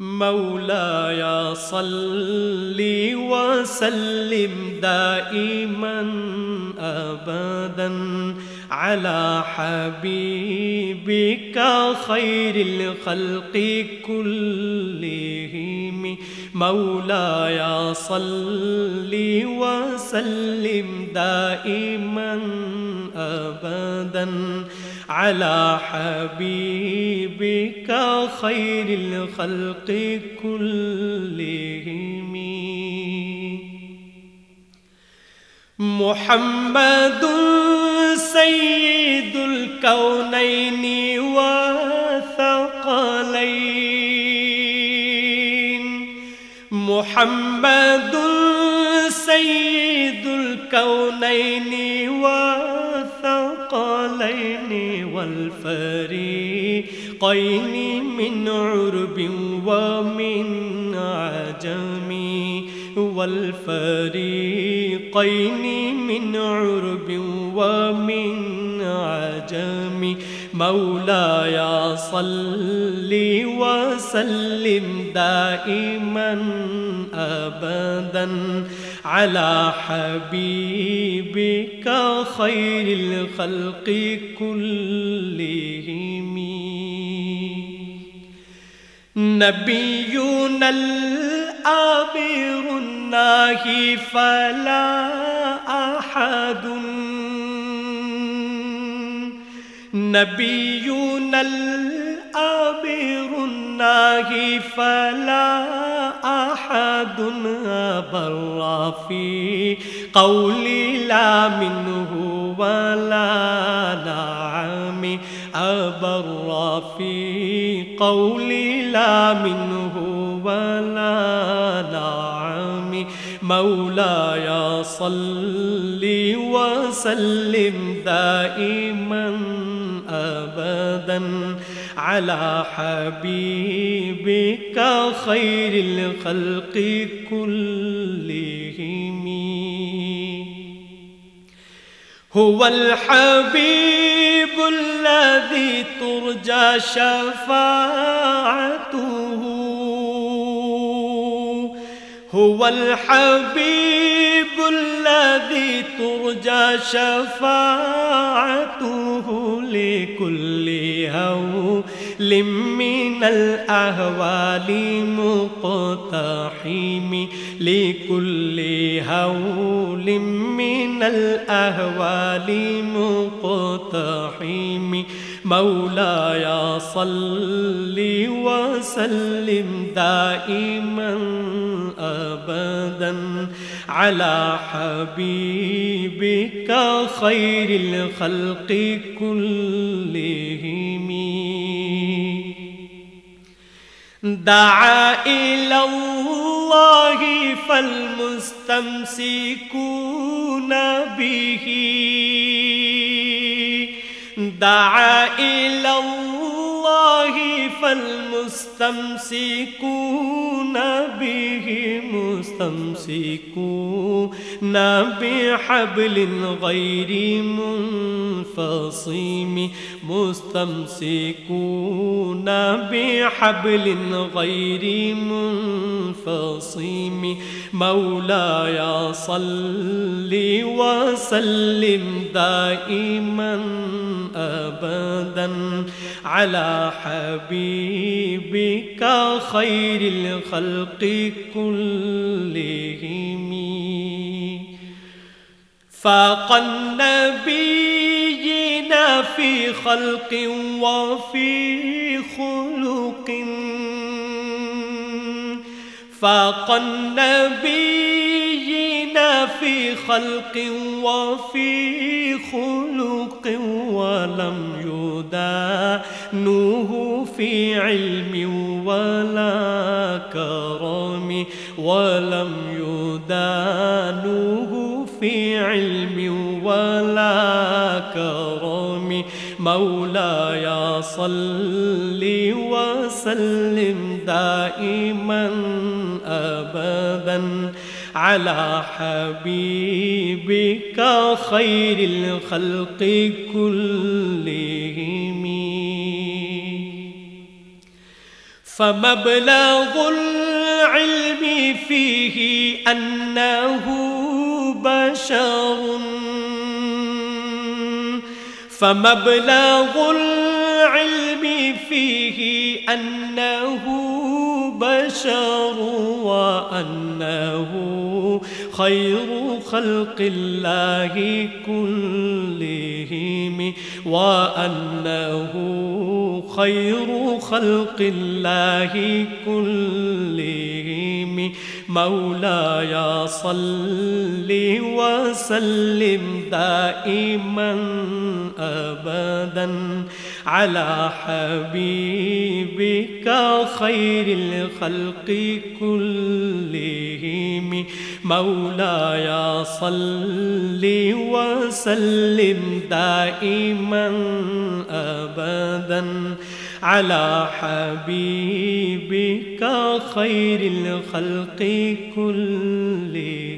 مولاي صل وسلم دائما ابدا على حبيبك خير الخلق كلهم مولاي صل وسلم دائما ابدا على حبيبك خير الخلق كلهم. محمد سيد الكونين وثقلين محمد سيد الكونين وثقلين والفريقين من عرب ومن عجم والفريقين من عرب ومن عجم مولاي صل وسلم دائما ابدا على حبيبك خير الخلق كلهم. نبينا الآبر الناهي فلا أحد. نبينا الآبر الناهي فلا أحد بر في قولي لا منه ولا نعم أبر في قولي لا منه ولا نعم مولاي صل وسلم دائما ابدا على حبيبك خير الخلق كلهم. هو الحبيب الذي ترجى شفاعته. هو الحبيب الذي ترجى شفاعته لكل هول من الأهوال مقتحم لكل هول من الأهوال مقتحم. مولاي صل وسلم دائما ابدا على حبيبك خير الخلق كلهم. دعا اللہ فالمستمسکون به. دعا اللہ فالمستمسكون به مستمسكون بحبل غير منفصم مستمسكون بحبل غير منفصم مولاي صل وسلم دائما ابدا على حبيبك خير الخلق كلهم. فاق النبيين في خلق وفي خلق. فاق النبيين في خلق وفي خلق ولم يدانوه في علم ولا كرم ولم يدانوه في علم ولا كرم مولاي صل وسلم دائما ابدا على حبيبك خير الخلق كلهم. فمبلغ العلم فيه أنه بشر. فمبلغ العلم فيه أنه بشر وأنه خير خلق الله كلهم وأنه خير خلق الله كلهم مولاي صل وسلم دائما أبدا على حبيبك خير الخلق كلهم. مولاي صل وسلم دائما أبدا. على حبيبك خير الخلق كلهم.